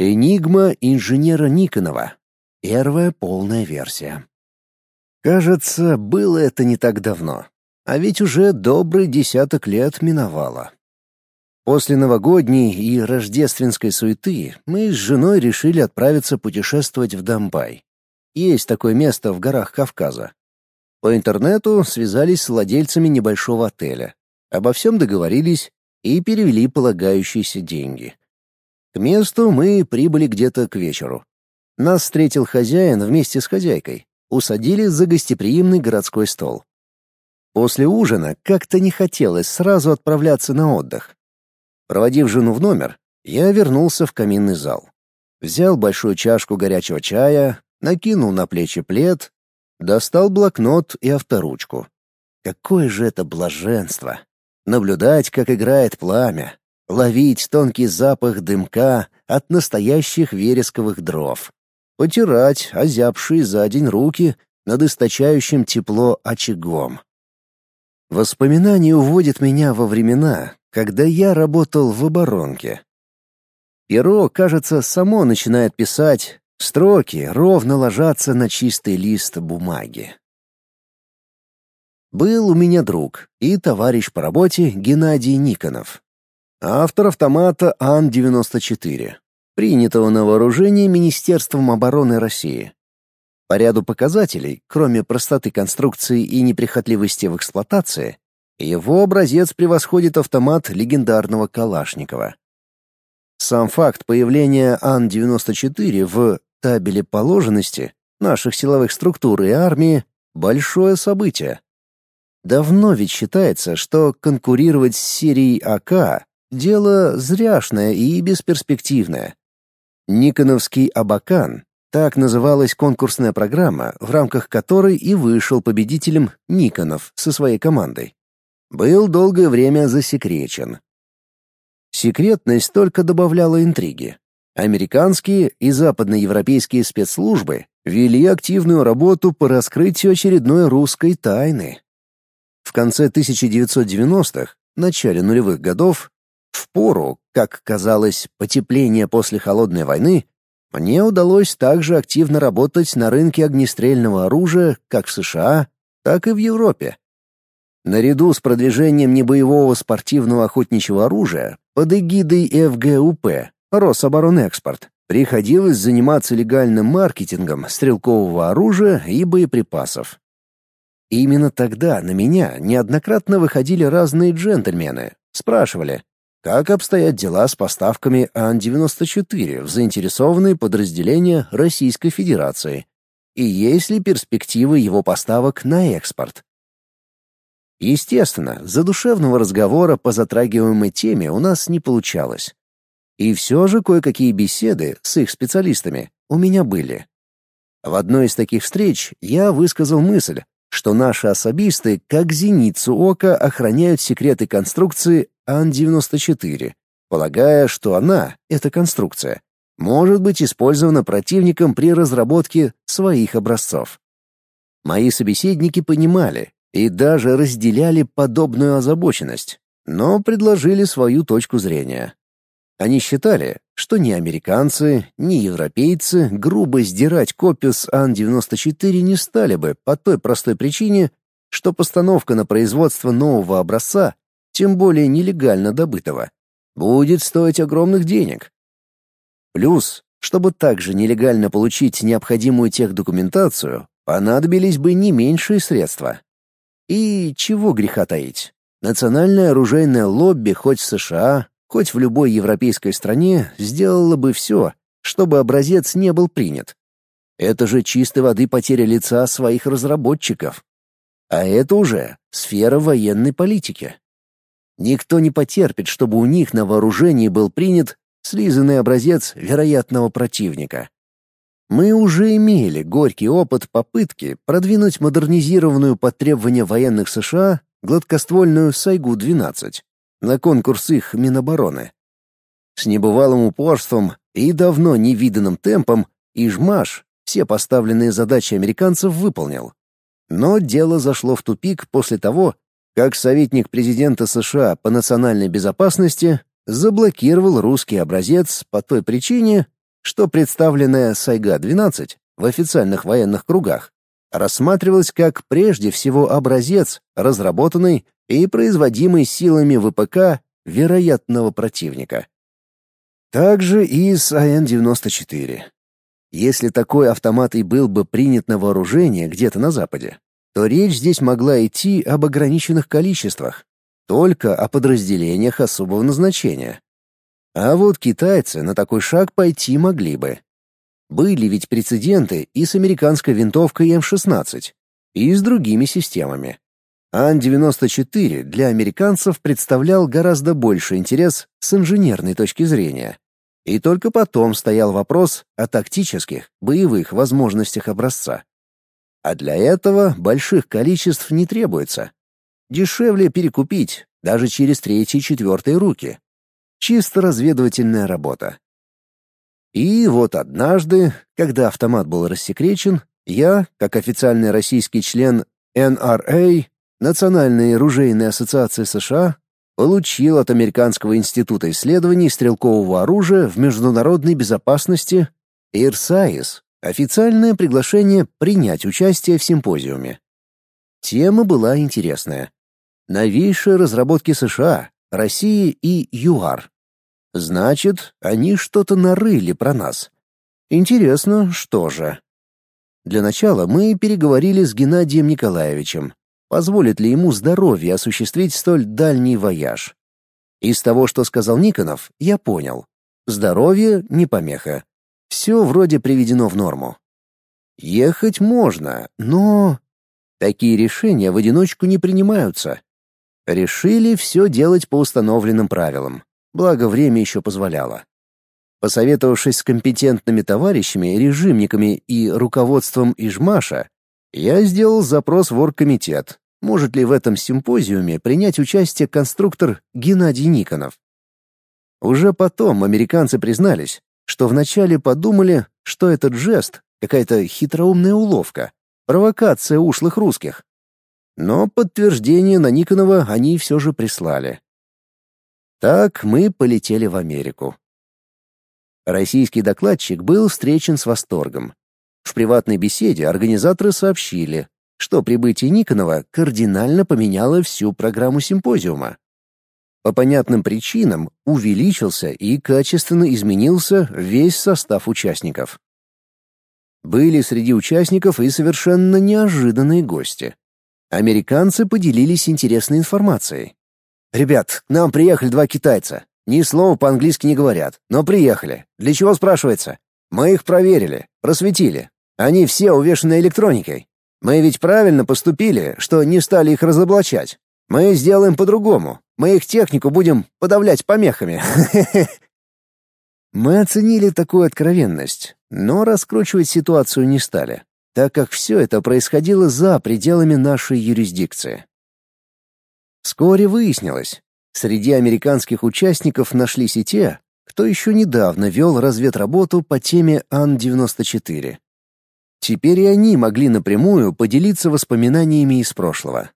Энигма инженера Никонова. Первая полная версия. Кажется, было это не так давно. А ведь уже добрый десяток лет миновало. После новогодней и рождественской суеты мы с женой решили отправиться путешествовать в Домбай. Есть такое место в горах Кавказа. По интернету связались с владельцами небольшого отеля. Обо всем договорились и перевели полагающиеся деньги. К месту мы прибыли где-то к вечеру. Нас встретил хозяин вместе с хозяйкой. Усадили за гостеприимный городской стол. После ужина как-то не хотелось сразу отправляться на отдых. Проводив жену в номер, я вернулся в каминный зал. Взял большую чашку горячего чая, накинул на плечи плед, достал блокнот и авторучку. Какое же это блаженство! Наблюдать, как играет пламя, ловить тонкий запах дымка от настоящих вересковых дров, потирать озябшие за день руки над источающим тепло очагом. Воспоминание уводит меня во времена, когда я работал в оборонке. Перо, кажется, само начинает писать, строки ровно ложатся на чистый лист бумаги. Был у меня друг и товарищ по работе Геннадий Никонов, автор автомата Ан-94, принятого на вооружение Министерством обороны России. По ряду показателей, кроме простоты конструкции и неприхотливости в эксплуатации, его образец превосходит автомат легендарного Калашникова. Сам факт появления Ан-94 в табеле положенности наших силовых структур и армии — большое событие. Давно ведь считается, что конкурировать с серией АК — дело зряшное и бесперспективное. Никоновский Абакан так называлась конкурсная программа, в рамках которой и вышел победителем Никонов со своей командой. Был долгое время засекречен. Секретность только добавляла интриги. Американские и западноевропейские спецслужбы вели активную работу по раскрытию очередной русской тайны. В конце 1990-х, начале нулевых годов, в пору, как казалось, потепления после холодной войны, мне удалось также активно работать на рынке огнестрельного оружия как в США, так и в Европе. Наряду с продвижением небоевого спортивного охотничьего оружия под эгидой ФГУП Рособоронэкспорт приходилось заниматься легальным маркетингом стрелкового оружия и боеприпасов. именно тогда на меня неоднократно выходили разные джентльмены, спрашивали, как обстоят дела с поставками Ан-94 в заинтересованные подразделения Российской Федерации и есть ли перспективы его поставок на экспорт. Естественно, задушевного разговора по затрагиваемой теме у нас не получалось. И все же кое-какие беседы с их специалистами у меня были. В одной из таких встреч я высказал мысль, что наши особисты как зеницу ока охраняют секреты конструкции Ан-94, полагая, что она, эта конструкция, может быть использована противником при разработке своих образцов. Мои собеседники понимали и даже разделяли подобную озабоченность, но предложили свою точку зрения. Они считали, что ни американцы, ни европейцы грубо сдирать копию с Ан-94 не стали бы по той простой причине, что постановка на производство нового образца, тем более нелегально добытого, будет стоить огромных денег. Плюс, чтобы также нелегально получить необходимую техдокументацию, понадобились бы не меньшие средства. И чего греха таить? Национальное оружейное лобби хоть в США, хоть в любой европейской стране сделала бы все, чтобы образец не был принят. Это же чистой воды потеря лица своих разработчиков. А это уже сфера военной политики. Никто не потерпит, чтобы у них на вооружении был принят слизанный образец вероятного противника. Мы уже имели горький опыт попытки продвинуть модернизированную под требования военных США гладкоствольную Сайгу-12 на конкурс их Минобороны. С небывалым упорством и давно невиданным темпом Ижмаш все поставленные задачи американцев выполнил. Но дело зашло в тупик после того, как советник президента США по национальной безопасности заблокировал русский образец по той причине, что представленная Сайга-12 в официальных военных кругах рассматривалась как прежде всего образец, разработанный и производимый силами ВПК вероятного противника. Также и с АН-94. Если такой автомат и был бы принят на вооружение где-то на Западе, то речь здесь могла идти об ограниченных количествах, только о подразделениях особого назначения. А вот китайцы на такой шаг пойти могли бы. Были ведь прецеденты и с американской винтовкой М-16, и с другими системами. Ан-94 для американцев представлял гораздо больше интерес с инженерной точки зрения. И только потом стоял вопрос о тактических, боевых возможностях образца. А для этого больших количеств не требуется. Дешевле перекупить, даже через третьи и четвертые руки. Чисто разведывательная работа. И вот однажды, когда автомат был рассекречен, я, как официальный российский член NRA, Национальной оружейной ассоциации США, получил от Американского института исследований стрелкового оружия в международной безопасности ИРСАИС официальное приглашение принять участие в симпозиуме. Тема была интересная. Новейшие разработки США, России и ЮАР. Значит, они что-то нарыли про нас. Интересно, что же? Для начала мы переговорили с Геннадием Николаевичем. Позволит ли ему здоровье осуществить столь дальний вояж? Из того, что сказал Никонов, я понял. Здоровье не помеха. Все вроде приведено в норму. Ехать можно, но... Такие решения в одиночку не принимаются. Решили все делать по установленным правилам благо время еще позволяло. Посоветовавшись с компетентными товарищами, режимниками и руководством Ижмаша, я сделал запрос в оргкомитет, может ли в этом симпозиуме принять участие конструктор Геннадий Никонов. Уже потом американцы признались, что вначале подумали, что этот жест — какая-то хитроумная уловка, провокация ушлых русских. Но подтверждение на Никонова они все же прислали. Так мы полетели в Америку. Российский докладчик был встречен с восторгом. В приватной беседе организаторы сообщили, что прибытие Никонова кардинально поменяло всю программу симпозиума. По понятным причинам увеличился и качественно изменился весь состав участников. Были среди участников и совершенно неожиданные гости. Американцы поделились интересной информацией. «Ребят, к нам приехали два китайца. Ни слова по-английски не говорят, но приехали. Для чего, спрашивается? Мы их проверили, просветили. Они все увешаны электроникой. Мы ведь правильно поступили, что не стали их разоблачать. Мы сделаем по-другому. Мы их технику будем подавлять помехами. Мы оценили такую откровенность, но раскручивать ситуацию не стали, так как все это происходило за пределами нашей юрисдикции. Вскоре выяснилось, среди американских участников нашлись и те, кто еще недавно вел разведработу по теме Ан-94. Теперь и они могли напрямую поделиться воспоминаниями из прошлого.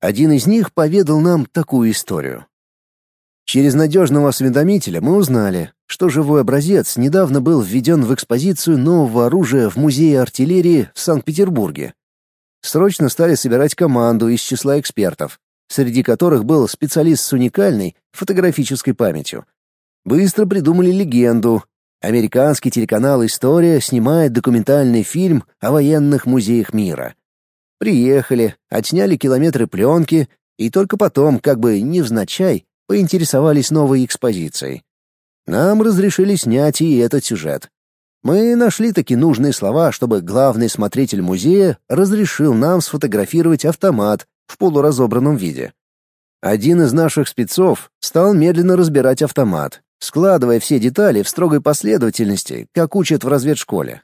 Один из них поведал нам такую историю. Через надежного осведомителя мы узнали, что живой образец недавно был введен в экспозицию нового оружия в Музее артиллерии в Санкт-Петербурге. Срочно стали собирать команду из числа экспертов, среди которых был специалист с уникальной фотографической памятью. Быстро придумали легенду. Американский телеканал «История» снимает документальный фильм о военных музеях мира. Приехали, отсняли километры пленки, и только потом, как бы невзначай, поинтересовались новой экспозицией. Нам разрешили снять и этот сюжет. Мы нашли таки нужные слова, чтобы главный смотритель музея разрешил нам сфотографировать автомат, в полуразобранном виде. Один из наших спецов стал медленно разбирать автомат, складывая все детали в строгой последовательности, как учат в разведшколе.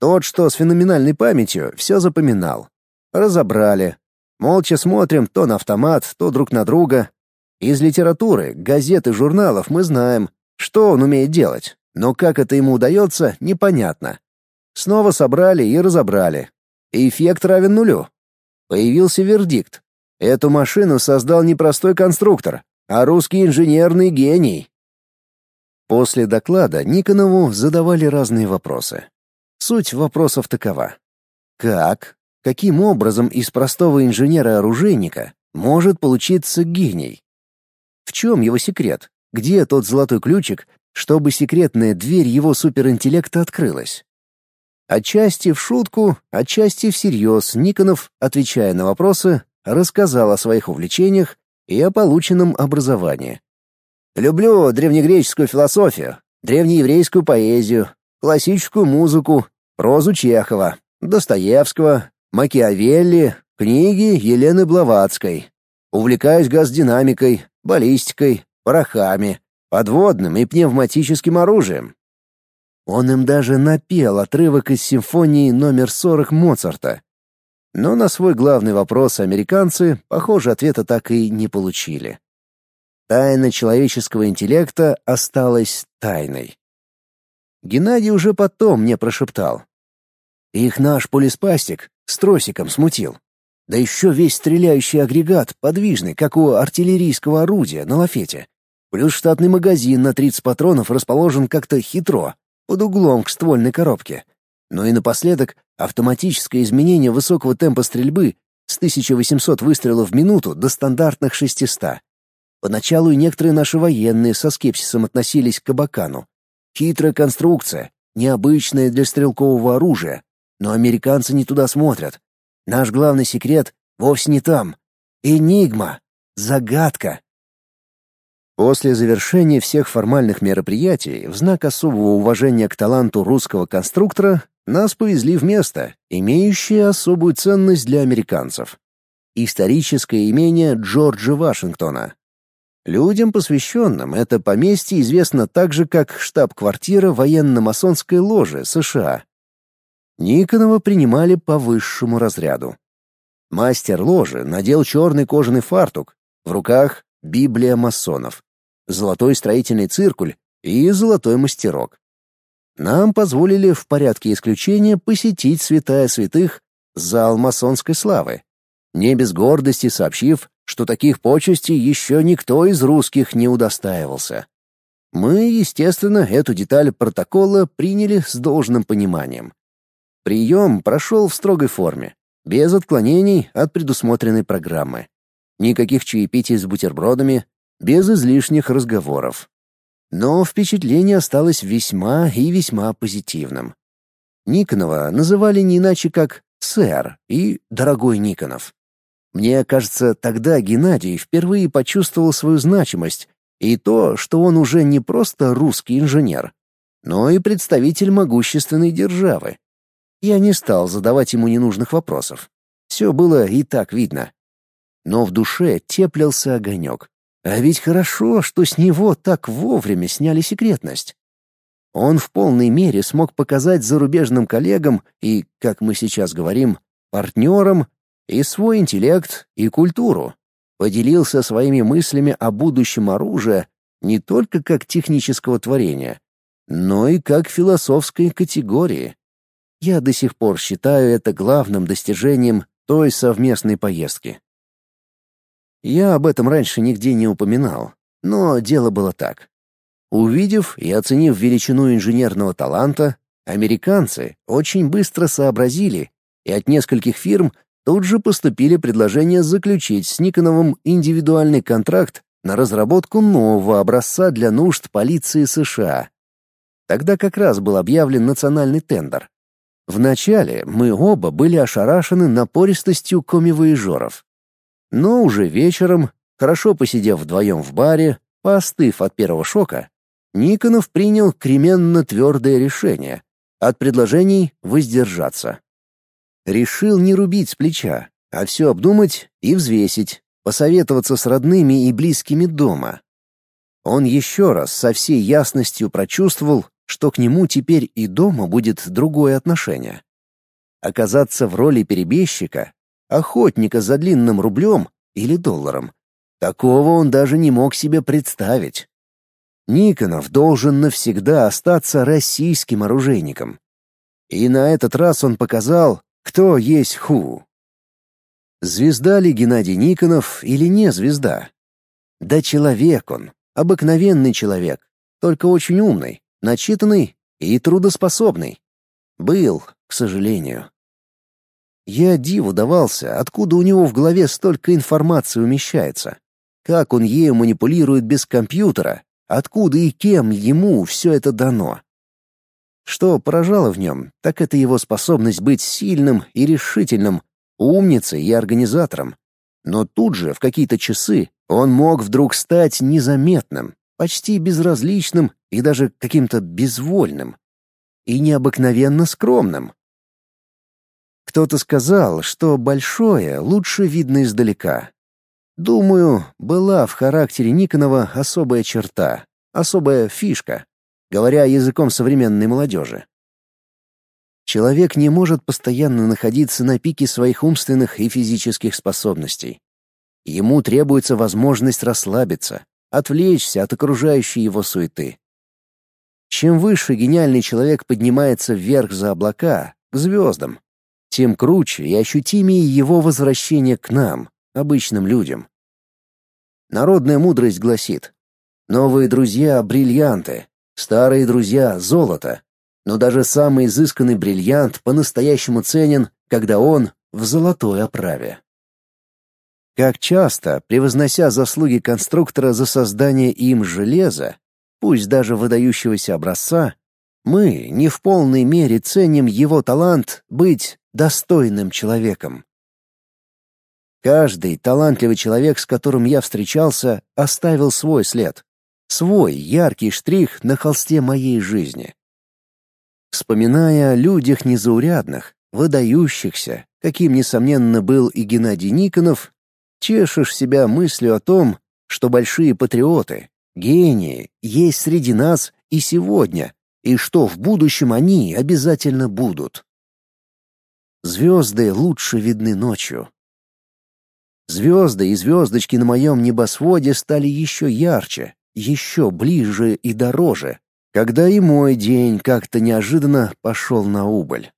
Тот, что с феноменальной памятью, все запоминал. Разобрали. Молча смотрим то на автомат, то друг на друга. Из литературы, газет и журналов мы знаем, что он умеет делать, но как это ему удается, непонятно. Снова собрали и разобрали. Эффект равен нулю. Появился вердикт. Эту машину создал не простой конструктор, а русский инженерный гений. После доклада Никонову задавали разные вопросы. Суть вопросов такова. Как, каким образом из простого инженера-оружейника может получиться гений? В чем его секрет? Где тот золотой ключик, чтобы секретная дверь его суперинтеллекта открылась? Отчасти в шутку, отчасти всерьез Никонов, отвечая на вопросы, рассказал о своих увлечениях и о полученном образовании. «Люблю древнегреческую философию, древнееврейскую поэзию, классическую музыку, прозу Чехова, Достоевского, Макиавелли, книги Елены Блаватской. Увлекаюсь газдинамикой, баллистикой, порохами, подводным и пневматическим оружием. Он им даже напел отрывок из симфонии номер 40 Моцарта. Но на свой главный вопрос американцы, похоже, ответа так и не получили. Тайна человеческого интеллекта осталась тайной. Геннадий уже потом мне прошептал. Их наш полиспастик с тросиком смутил. Да еще весь стреляющий агрегат подвижный, как у артиллерийского орудия на лафете. Плюс штатный магазин на 30 патронов расположен как-то хитро, под углом к ствольной коробке. Но и напоследок автоматическое изменение высокого темпа стрельбы с 1800 выстрелов в минуту до стандартных 600. Поначалу и некоторые наши военные со скепсисом относились к Абакану. Хитрая конструкция, необычная для стрелкового оружия, но американцы не туда смотрят. Наш главный секрет вовсе не там. Энигма. Загадка. После завершения всех формальных мероприятий в знак особого уважения к таланту русского конструктора нас повезли в место, имеющее особую ценность для американцев. Историческое имение Джорджа Вашингтона. Людям, посвященным, это поместье известно также как штаб-квартира военно-масонской ложи США. Никонова принимали по высшему разряду. Мастер ложи надел черный кожаный фартук, в руках Библия масонов, золотой строительный циркуль и золотой мастерок. Нам позволили в порядке исключения посетить святая святых, зал масонской славы, не без гордости сообщив, что таких почестей еще никто из русских не удостаивался. Мы, естественно, эту деталь протокола приняли с должным пониманием. Прием прошел в строгой форме, без отклонений от предусмотренной программы. Никаких чаепитий с бутербродами, без излишних разговоров. Но впечатление осталось весьма и весьма позитивным. Никонова называли не иначе как «сэр» и «дорогой Никонов». Мне кажется, тогда Геннадий впервые почувствовал свою значимость и то, что он уже не просто русский инженер, но и представитель могущественной державы. Я не стал задавать ему ненужных вопросов. Все было и так видно но в душе теплился огонек. А ведь хорошо, что с него так вовремя сняли секретность. Он в полной мере смог показать зарубежным коллегам и, как мы сейчас говорим, партнерам и свой интеллект, и культуру. Поделился своими мыслями о будущем оружия не только как технического творения, но и как философской категории. Я до сих пор считаю это главным достижением той совместной поездки. Я об этом раньше нигде не упоминал, но дело было так. Увидев и оценив величину инженерного таланта, американцы очень быстро сообразили, и от нескольких фирм тут же поступили предложения заключить с Никоновым индивидуальный контракт на разработку нового образца для нужд полиции США. Тогда как раз был объявлен национальный тендер. Вначале мы оба были ошарашены напористостью комивоежоров. Но уже вечером, хорошо посидев вдвоем в баре, поостыв от первого шока, Никонов принял кременно твердое решение от предложений воздержаться. Решил не рубить с плеча, а все обдумать и взвесить, посоветоваться с родными и близкими дома. Он еще раз со всей ясностью прочувствовал, что к нему теперь и дома будет другое отношение. Оказаться в роли перебежчика охотника за длинным рублем или долларом. Такого он даже не мог себе представить. Никонов должен навсегда остаться российским оружейником. И на этот раз он показал, кто есть ху. Звезда ли Геннадий Никонов или не звезда? Да человек он, обыкновенный человек, только очень умный, начитанный и трудоспособный. Был, к сожалению. Я диву давался, откуда у него в голове столько информации умещается. Как он ею манипулирует без компьютера, откуда и кем ему все это дано. Что поражало в нем, так это его способность быть сильным и решительным, умницей и организатором. Но тут же, в какие-то часы, он мог вдруг стать незаметным, почти безразличным и даже каким-то безвольным. И необыкновенно скромным. Кто-то сказал, что большое лучше видно издалека. Думаю, была в характере Никонова особая черта, особая фишка, говоря языком современной молодежи. Человек не может постоянно находиться на пике своих умственных и физических способностей. Ему требуется возможность расслабиться, отвлечься от окружающей его суеты. Чем выше гениальный человек поднимается вверх за облака, к звездам, тем круче и ощутимее его возвращение к нам, обычным людям. Народная мудрость гласит: новые друзья бриллианты, старые друзья золото. Но даже самый изысканный бриллиант по-настоящему ценен, когда он в золотой оправе. Как часто, превознося заслуги конструктора за создание им железа, пусть даже выдающегося образца, мы не в полной мере ценим его талант быть достойным человеком. Каждый талантливый человек, с которым я встречался, оставил свой след, свой яркий штрих на холсте моей жизни. Вспоминая о людях незаурядных, выдающихся, каким, несомненно, был и Геннадий Никонов, Тешишь себя мыслью о том, что большие патриоты, гении есть среди нас и сегодня, и что в будущем они обязательно будут. Звезды лучше видны ночью. Звезды и звездочки на моем небосводе стали еще ярче, еще ближе и дороже, когда и мой день как-то неожиданно пошел на убыль.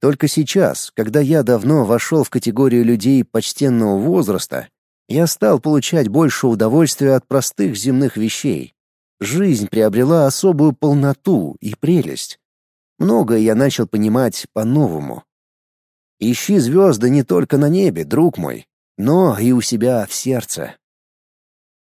Только сейчас, когда я давно вошел в категорию людей почтенного возраста, я стал получать больше удовольствия от простых земных вещей. Жизнь приобрела особую полноту и прелесть. Многое я начал понимать по-новому. Ищи звезды не только на небе, друг мой, но и у себя в сердце.